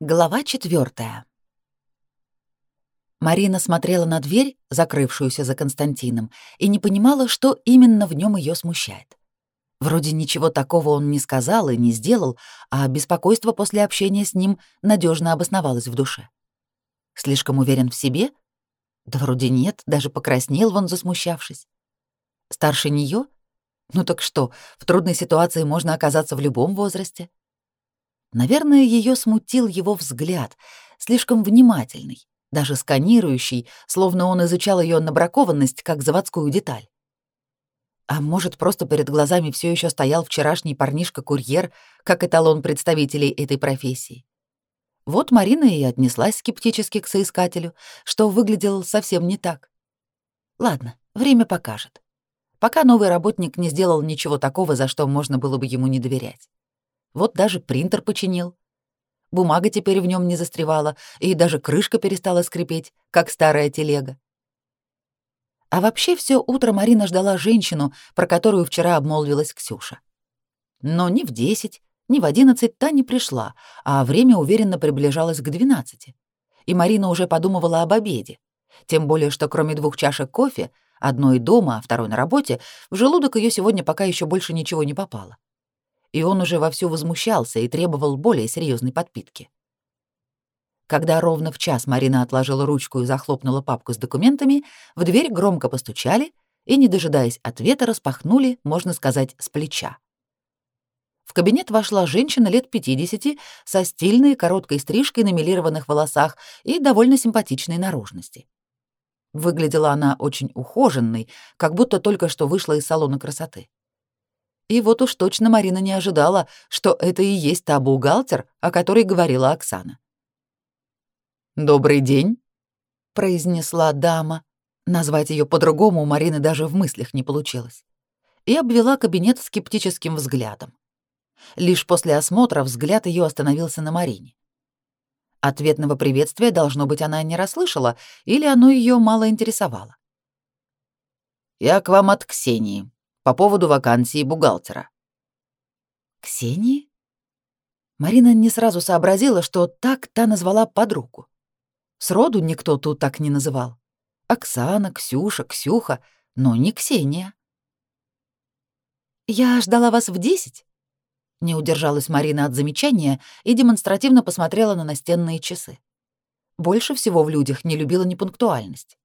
Глава четвертая. Марина смотрела на дверь, закрывшуюся за Константином, и не понимала, что именно в нем ее смущает. Вроде ничего такого он не сказал и не сделал, а беспокойство после общения с ним надежно обосновалось в душе. Слишком уверен в себе? Да вроде нет, даже покраснел вон, засмущавшись. Старше нее? Ну так что, в трудной ситуации можно оказаться в любом возрасте. Наверное, ее смутил его взгляд, слишком внимательный, даже сканирующий, словно он изучал ее набракованность как заводскую деталь. А может, просто перед глазами все еще стоял вчерашний парнишка-курьер, как эталон представителей этой профессии. Вот Марина и отнеслась скептически к соискателю, что выглядел совсем не так. Ладно, время покажет. Пока новый работник не сделал ничего такого, за что можно было бы ему не доверять. Вот даже принтер починил. Бумага теперь в нем не застревала, и даже крышка перестала скрипеть, как старая телега. А вообще все утро Марина ждала женщину, про которую вчера обмолвилась Ксюша. Но ни в десять, ни в одиннадцать та не пришла, а время уверенно приближалось к двенадцати. И Марина уже подумывала об обеде. Тем более, что кроме двух чашек кофе, одной дома, а второй на работе, в желудок ее сегодня пока еще больше ничего не попало и он уже вовсю возмущался и требовал более серьезной подпитки. Когда ровно в час Марина отложила ручку и захлопнула папку с документами, в дверь громко постучали и, не дожидаясь ответа, распахнули, можно сказать, с плеча. В кабинет вошла женщина лет 50 со стильной короткой стрижкой на милированных волосах и довольно симпатичной наружности. Выглядела она очень ухоженной, как будто только что вышла из салона красоты. И вот уж точно Марина не ожидала, что это и есть та бухгалтер, о которой говорила Оксана. «Добрый день», — произнесла дама. Назвать ее по-другому у Марины даже в мыслях не получилось. И обвела кабинет скептическим взглядом. Лишь после осмотра взгляд ее остановился на Марине. Ответного приветствия, должно быть, она не расслышала, или оно ее мало интересовало. «Я к вам от Ксении», по поводу вакансии бухгалтера. Ксении? Марина не сразу сообразила, что так та назвала подругу. Сроду никто тут так не называл. Оксана, Ксюша, Ксюха, но не Ксения. «Я ждала вас в десять?» Не удержалась Марина от замечания и демонстративно посмотрела на настенные часы. Больше всего в людях не любила непунктуальность.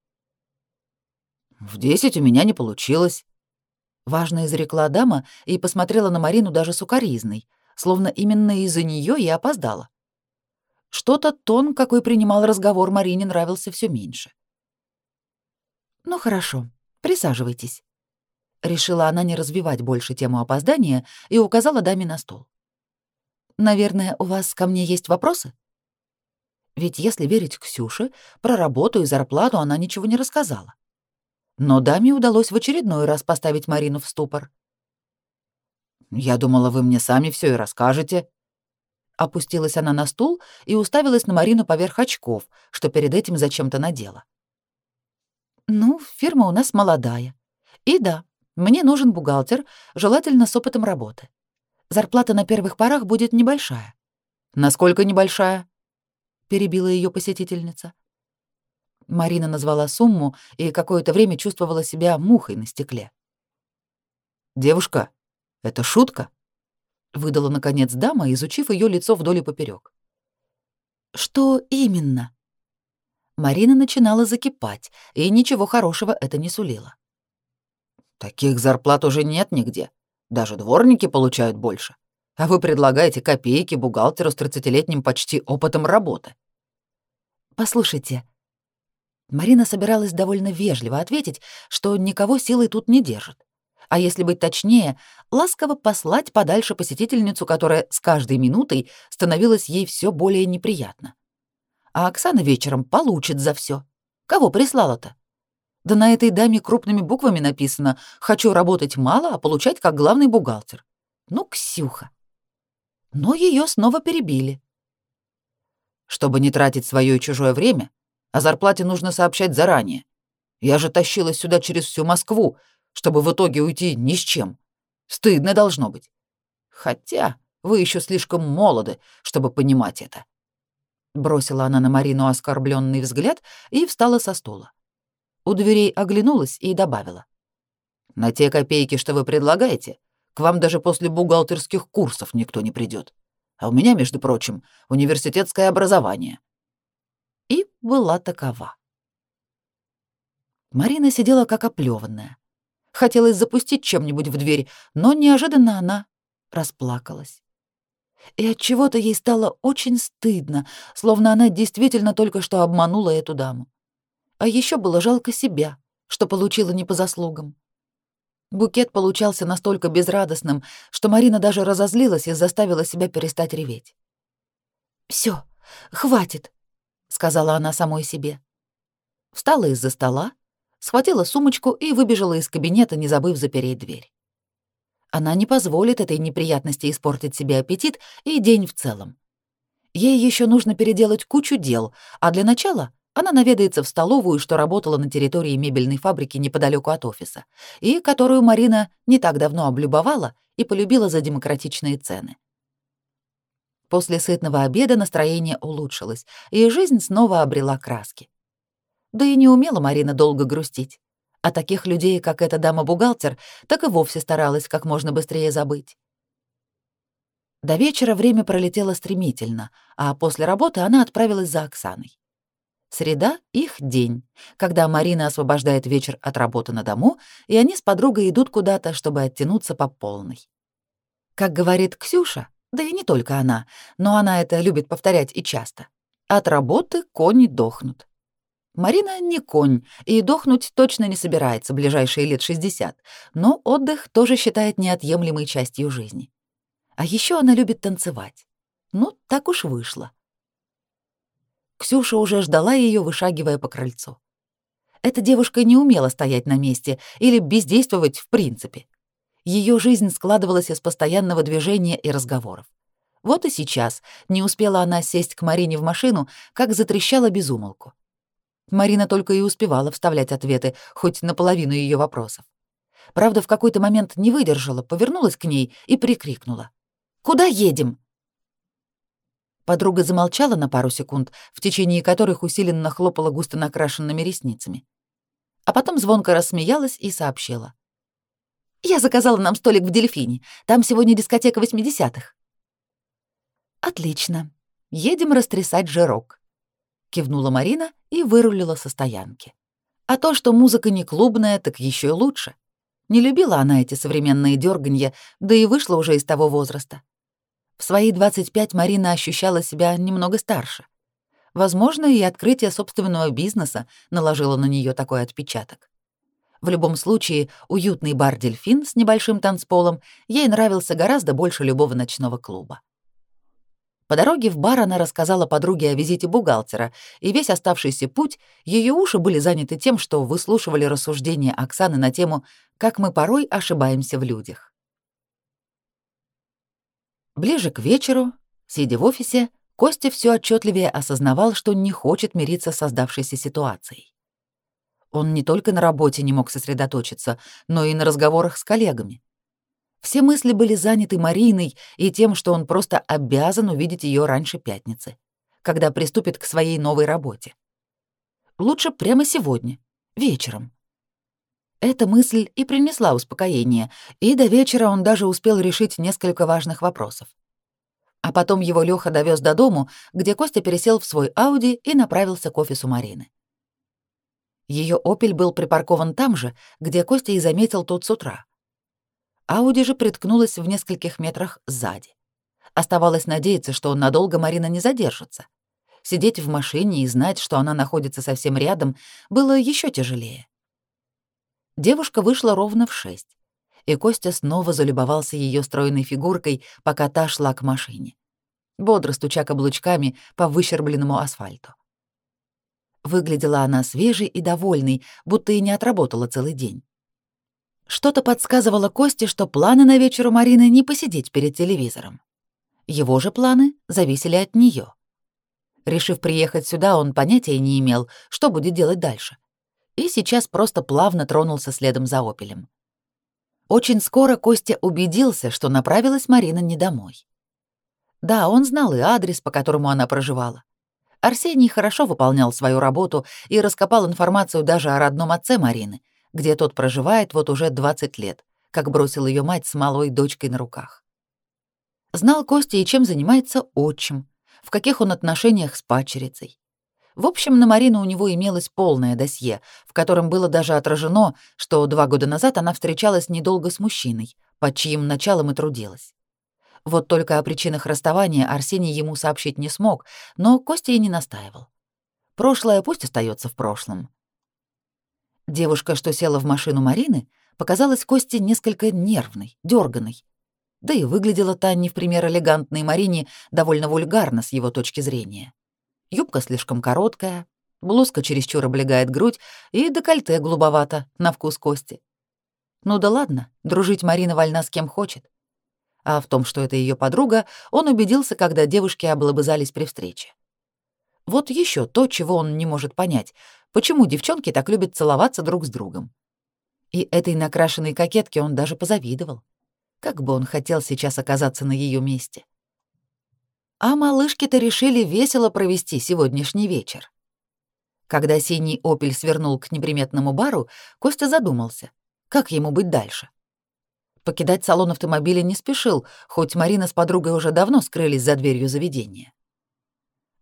«В десять у меня не получилось», Важно изрекла дама и посмотрела на Марину даже сукоризной, словно именно из-за нее и опоздала. Что-то тон, какой принимал разговор, Марине нравился все меньше. «Ну хорошо, присаживайтесь», — решила она не развивать больше тему опоздания и указала даме на стол. «Наверное, у вас ко мне есть вопросы?» Ведь если верить Ксюше, про работу и зарплату она ничего не рассказала но даме удалось в очередной раз поставить Марину в ступор. «Я думала, вы мне сами все и расскажете». Опустилась она на стул и уставилась на Марину поверх очков, что перед этим зачем-то надела. «Ну, фирма у нас молодая. И да, мне нужен бухгалтер, желательно с опытом работы. Зарплата на первых порах будет небольшая». «Насколько небольшая?» — перебила ее посетительница. Марина назвала сумму и какое-то время чувствовала себя мухой на стекле. «Девушка, это шутка?» — выдала, наконец, дама, изучив ее лицо вдоль и поперек. «Что именно?» Марина начинала закипать, и ничего хорошего это не сулило. «Таких зарплат уже нет нигде. Даже дворники получают больше. А вы предлагаете копейки бухгалтеру с тридцатилетним почти опытом работы». «Послушайте», Марина собиралась довольно вежливо ответить, что никого силой тут не держит. А если быть точнее, ласково послать подальше посетительницу, которая с каждой минутой становилась ей все более неприятно. А Оксана вечером получит за все. Кого прислала-то? Да на этой даме крупными буквами написано «Хочу работать мало, а получать как главный бухгалтер». Ну, Ксюха. Но ее снова перебили. Чтобы не тратить свое и чужое время, о зарплате нужно сообщать заранее. Я же тащилась сюда через всю Москву, чтобы в итоге уйти ни с чем. Стыдно должно быть. Хотя вы еще слишком молоды, чтобы понимать это. Бросила она на Марину оскорбленный взгляд и встала со стула. У дверей оглянулась и добавила. «На те копейки, что вы предлагаете, к вам даже после бухгалтерских курсов никто не придет. А у меня, между прочим, университетское образование». Была такова. Марина сидела как оплеванная. Хотелось запустить чем-нибудь в дверь, но неожиданно она расплакалась. И от чего-то ей стало очень стыдно, словно она действительно только что обманула эту даму. А еще было жалко себя, что получила не по заслугам. Букет получался настолько безрадостным, что Марина даже разозлилась и заставила себя перестать реветь. Все, хватит», — сказала она самой себе. Встала из-за стола, схватила сумочку и выбежала из кабинета, не забыв запереть дверь. Она не позволит этой неприятности испортить себе аппетит и день в целом. Ей еще нужно переделать кучу дел, а для начала она наведается в столовую, что работала на территории мебельной фабрики неподалеку от офиса, и которую Марина не так давно облюбовала и полюбила за демократичные цены. После сытного обеда настроение улучшилось, и жизнь снова обрела краски. Да и не умела Марина долго грустить. А таких людей, как эта дама-бухгалтер, так и вовсе старалась как можно быстрее забыть. До вечера время пролетело стремительно, а после работы она отправилась за Оксаной. Среда — их день, когда Марина освобождает вечер от работы на дому, и они с подругой идут куда-то, чтобы оттянуться по полной. Как говорит Ксюша, да и не только она, но она это любит повторять и часто, от работы кони дохнут. Марина не конь и дохнуть точно не собирается ближайшие лет 60, но отдых тоже считает неотъемлемой частью жизни. А еще она любит танцевать. Ну, так уж вышло. Ксюша уже ждала ее, вышагивая по крыльцу. Эта девушка не умела стоять на месте или бездействовать в принципе. Ее жизнь складывалась из постоянного движения и разговоров. Вот и сейчас не успела она сесть к Марине в машину, как затрещала безумолку. Марина только и успевала вставлять ответы, хоть наполовину ее вопросов. Правда, в какой-то момент не выдержала, повернулась к ней и прикрикнула. «Куда едем?» Подруга замолчала на пару секунд, в течение которых усиленно хлопала густо накрашенными ресницами. А потом звонко рассмеялась и сообщила. «Я заказала нам столик в «Дельфине». Там сегодня дискотека 80-х». «Отлично. Едем растрясать жирок», — кивнула Марина и вырулила со стоянки. А то, что музыка не клубная, так еще и лучше. Не любила она эти современные дерганья, да и вышла уже из того возраста. В свои 25 Марина ощущала себя немного старше. Возможно, и открытие собственного бизнеса наложило на нее такой отпечаток. В любом случае, уютный бар «Дельфин» с небольшим танцполом ей нравился гораздо больше любого ночного клуба. По дороге в бар она рассказала подруге о визите бухгалтера, и весь оставшийся путь ее уши были заняты тем, что выслушивали рассуждения Оксаны на тему «Как мы порой ошибаемся в людях». Ближе к вечеру, сидя в офисе, Костя все отчетливее осознавал, что не хочет мириться с создавшейся ситуацией. Он не только на работе не мог сосредоточиться, но и на разговорах с коллегами. Все мысли были заняты Мариной и тем, что он просто обязан увидеть ее раньше пятницы, когда приступит к своей новой работе. Лучше прямо сегодня, вечером. Эта мысль и принесла успокоение, и до вечера он даже успел решить несколько важных вопросов. А потом его Лёха довез до дому, где Костя пересел в свой Ауди и направился к офису Марины. Ее «Опель» был припаркован там же, где Костя и заметил тот с утра. Ауди же приткнулась в нескольких метрах сзади. Оставалось надеяться, что надолго Марина не задержится. Сидеть в машине и знать, что она находится совсем рядом, было еще тяжелее. Девушка вышла ровно в шесть, и Костя снова залюбовался ее стройной фигуркой, пока та шла к машине, бодро стуча каблучками по выщербленному асфальту. Выглядела она свежей и довольной, будто и не отработала целый день. Что-то подсказывало Косте, что планы на вечер у Марины не посидеть перед телевизором. Его же планы зависели от нее. Решив приехать сюда, он понятия не имел, что будет делать дальше. И сейчас просто плавно тронулся следом за «Опелем». Очень скоро Костя убедился, что направилась Марина не домой. Да, он знал и адрес, по которому она проживала. Арсений хорошо выполнял свою работу и раскопал информацию даже о родном отце Марины, где тот проживает вот уже 20 лет, как бросил ее мать с малой дочкой на руках. Знал Костя и чем занимается отчим, в каких он отношениях с падчерицей. В общем, на Марину у него имелось полное досье, в котором было даже отражено, что два года назад она встречалась недолго с мужчиной, под чьим началом и трудилась. Вот только о причинах расставания Арсений ему сообщить не смог, но Костя и не настаивал. Прошлое пусть остается в прошлом. Девушка, что села в машину Марины, показалась Косте несколько нервной, дерганой. Да и выглядела та не в пример элегантной Марине довольно вульгарно с его точки зрения. Юбка слишком короткая, блузка чересчур облегает грудь и декольте голубовато, на вкус Кости. Ну да ладно, дружить Марина вольна с кем хочет. А в том, что это ее подруга, он убедился, когда девушки облобызались при встрече. Вот еще то, чего он не может понять, почему девчонки так любят целоваться друг с другом. И этой накрашенной кокетке он даже позавидовал. Как бы он хотел сейчас оказаться на ее месте. А малышки-то решили весело провести сегодняшний вечер. Когда синий «Опель» свернул к неприметному бару, Костя задумался, как ему быть дальше. Покидать салон автомобиля не спешил, хоть Марина с подругой уже давно скрылись за дверью заведения.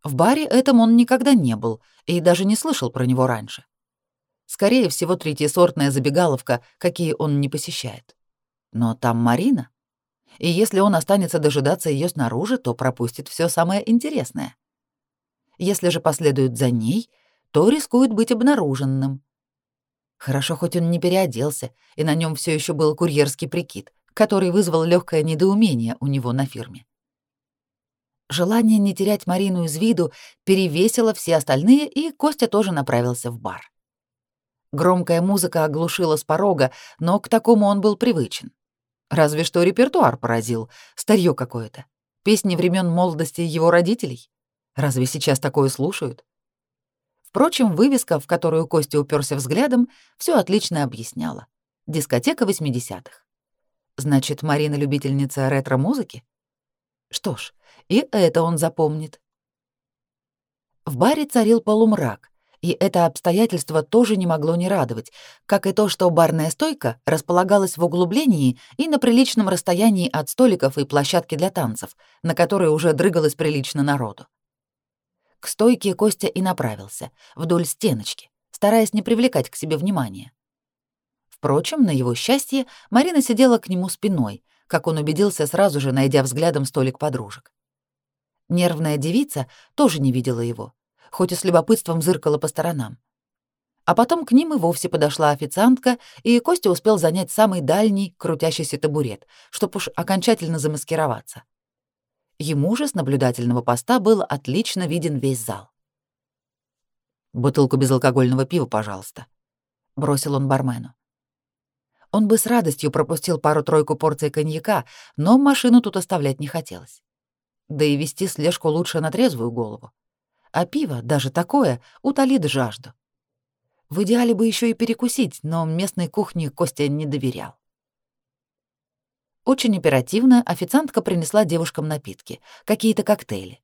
В баре этом он никогда не был и даже не слышал про него раньше. Скорее всего, третьесортная забегаловка, какие он не посещает. Но там Марина. И если он останется дожидаться ее снаружи, то пропустит все самое интересное. Если же последует за ней, то рискует быть обнаруженным. Хорошо, хоть он не переоделся, и на нем все еще был курьерский прикид, который вызвал легкое недоумение у него на фирме. Желание не терять Марину из виду перевесило все остальные, и Костя тоже направился в бар. Громкая музыка оглушила с порога, но к такому он был привычен. Разве что репертуар поразил, старье какое-то. Песни времен молодости его родителей. Разве сейчас такое слушают? Впрочем, вывеска, в которую Костя уперся взглядом, все отлично объясняла. Дискотека 80-х. Значит, Марина любительница ретро-музыки? Что ж, и это он запомнит. В баре царил полумрак, и это обстоятельство тоже не могло не радовать, как и то, что барная стойка располагалась в углублении и на приличном расстоянии от столиков и площадки для танцев, на которой уже дрыгалось прилично народу. К стойке Костя и направился, вдоль стеночки, стараясь не привлекать к себе внимания. Впрочем, на его счастье, Марина сидела к нему спиной, как он убедился сразу же, найдя взглядом столик подружек. Нервная девица тоже не видела его, хоть и с любопытством зыркала по сторонам. А потом к ним и вовсе подошла официантка, и Костя успел занять самый дальний, крутящийся табурет, чтоб уж окончательно замаскироваться. Ему же с наблюдательного поста был отлично виден весь зал. «Бутылку безалкогольного пива, пожалуйста», — бросил он бармену. Он бы с радостью пропустил пару-тройку порций коньяка, но машину тут оставлять не хотелось. Да и вести слежку лучше на трезвую голову. А пиво, даже такое, утолит жажду. В идеале бы еще и перекусить, но местной кухне Костя не доверял. Очень оперативно официантка принесла девушкам напитки, какие-то коктейли.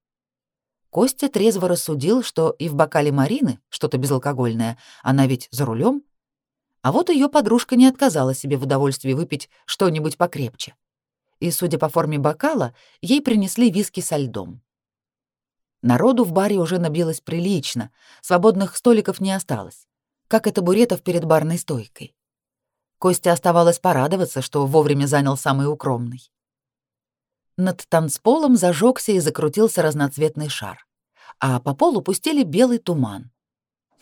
Костя трезво рассудил, что и в бокале Марины что-то безалкогольное, она ведь за рулем. А вот ее подружка не отказала себе в удовольствии выпить что-нибудь покрепче. И, судя по форме бокала, ей принесли виски со льдом. Народу в баре уже набилось прилично, свободных столиков не осталось, как и табуретов перед барной стойкой. Костя оставалось порадоваться, что вовремя занял самый укромный. Над танцполом зажегся и закрутился разноцветный шар, а по полу пустили белый туман.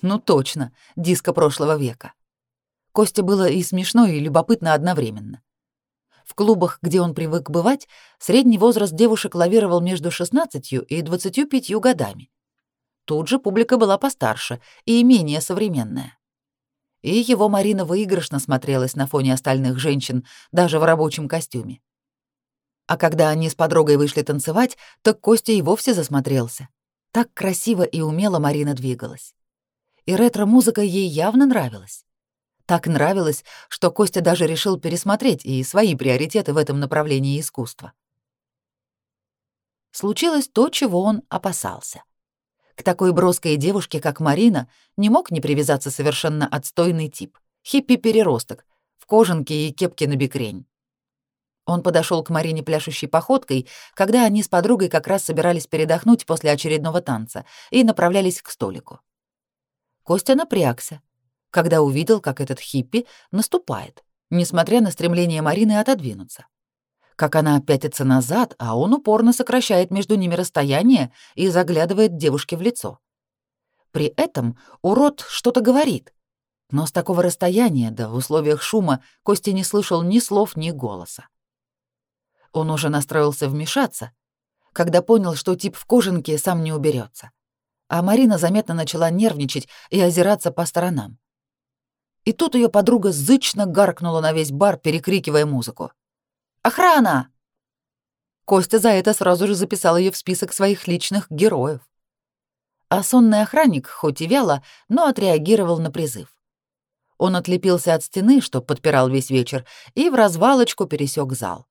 Ну точно, диско прошлого века. Костя было и смешно, и любопытно одновременно. В клубах, где он привык бывать, средний возраст девушек лавировал между 16 и 25 годами. Тут же публика была постарше и менее современная и его Марина выигрышно смотрелась на фоне остальных женщин, даже в рабочем костюме. А когда они с подругой вышли танцевать, так Костя и вовсе засмотрелся. Так красиво и умело Марина двигалась. И ретро-музыка ей явно нравилась. Так нравилось, что Костя даже решил пересмотреть и свои приоритеты в этом направлении искусства. Случилось то, чего он опасался. К такой броской девушке, как Марина, не мог не привязаться совершенно отстойный тип. Хиппи-переросток, в кожанке и кепке на бикрень. Он подошел к Марине пляшущей походкой, когда они с подругой как раз собирались передохнуть после очередного танца и направлялись к столику. Костя напрягся, когда увидел, как этот хиппи наступает, несмотря на стремление Марины отодвинуться. Как она пятится назад, а он упорно сокращает между ними расстояние и заглядывает девушке в лицо. При этом урод что-то говорит, но с такого расстояния, да в условиях шума, Костя не слышал ни слов, ни голоса. Он уже настроился вмешаться, когда понял, что тип в кожанке сам не уберется. А Марина заметно начала нервничать и озираться по сторонам. И тут ее подруга зычно гаркнула на весь бар, перекрикивая музыку. «Охрана!» Костя за это сразу же записал ее в список своих личных героев. А сонный охранник, хоть и вяло, но отреагировал на призыв. Он отлепился от стены, что подпирал весь вечер, и в развалочку пересек зал.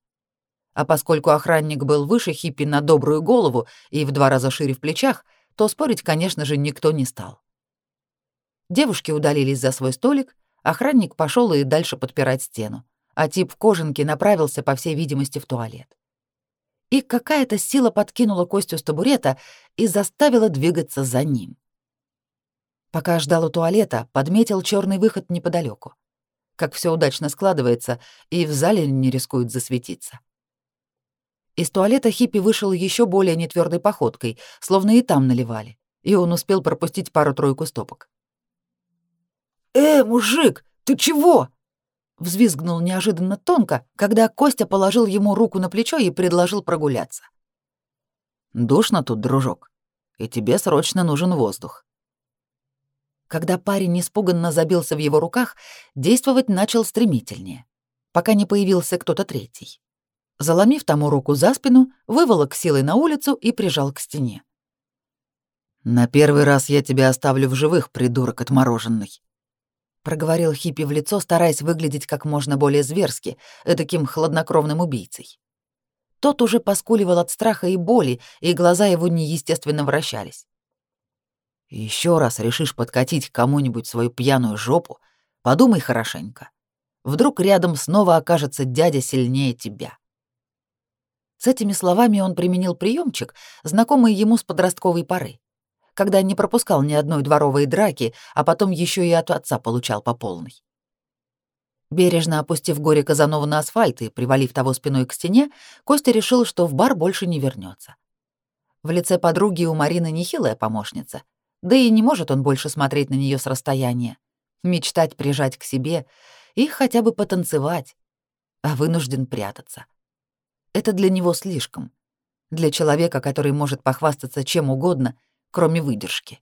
А поскольку охранник был выше хиппи на добрую голову и в два раза шире в плечах, то спорить, конечно же, никто не стал. Девушки удалились за свой столик, охранник пошел и дальше подпирать стену, а тип в кожанке направился, по всей видимости, в туалет. И какая-то сила подкинула Костю с табурета и заставила двигаться за ним. Пока ждал у туалета, подметил черный выход неподалеку. Как все удачно складывается, и в зале не рискует засветиться. Из туалета хиппи вышел еще более нетвердой походкой, словно и там наливали, и он успел пропустить пару-тройку стопок. «Э, мужик, ты чего?» Взвизгнул неожиданно тонко, когда Костя положил ему руку на плечо и предложил прогуляться. «Душно тут, дружок, и тебе срочно нужен воздух». Когда парень испуганно забился в его руках, действовать начал стремительнее, пока не появился кто-то третий. Заломив тому руку за спину, выволок силой на улицу и прижал к стене. «На первый раз я тебя оставлю в живых, придурок отмороженный», — проговорил Хиппи в лицо, стараясь выглядеть как можно более зверски, таким хладнокровным убийцей. Тот уже поскуливал от страха и боли, и глаза его неестественно вращались. Еще раз решишь подкатить кому-нибудь свою пьяную жопу, подумай хорошенько. Вдруг рядом снова окажется дядя сильнее тебя. С этими словами он применил приемчик, знакомый ему с подростковой поры, когда не пропускал ни одной дворовой драки, а потом еще и от отца получал по полной. Бережно опустив горе Казанова на асфальт и привалив того спиной к стене, Костя решил, что в бар больше не вернется. В лице подруги у Марины нехилая помощница, да и не может он больше смотреть на нее с расстояния, мечтать прижать к себе и хотя бы потанцевать, а вынужден прятаться. Это для него слишком. Для человека, который может похвастаться чем угодно, кроме выдержки.